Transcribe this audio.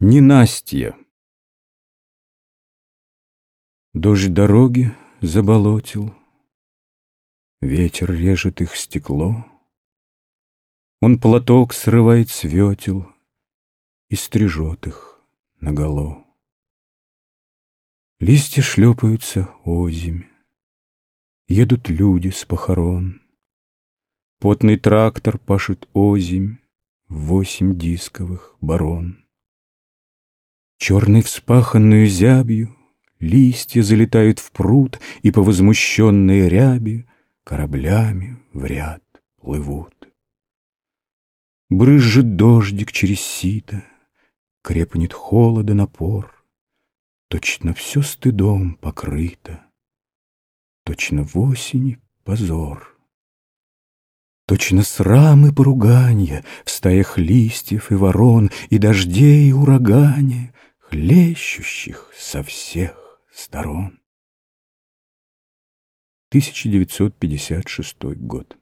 Ненастье Дождь дороги заболотил, Ветер режет их стекло. Он платок срывает с И стрижет их наголо. Листья шлепаются озимь, Едут люди с похорон. Потный трактор пашет озимь Восемь дисковых барон. Черной вспаханную зябью Листья залетают в пруд И по возмущенной ряби Кораблями в ряд плывут. Брызжет дождик через сито, Крепнет холода напор, Точно все стыдом покрыто, Точно в осени позор. Точно срамы поруганья В стаях листьев и ворон, И дождей и урагане, хлещущих со всех сторон. 1956 год.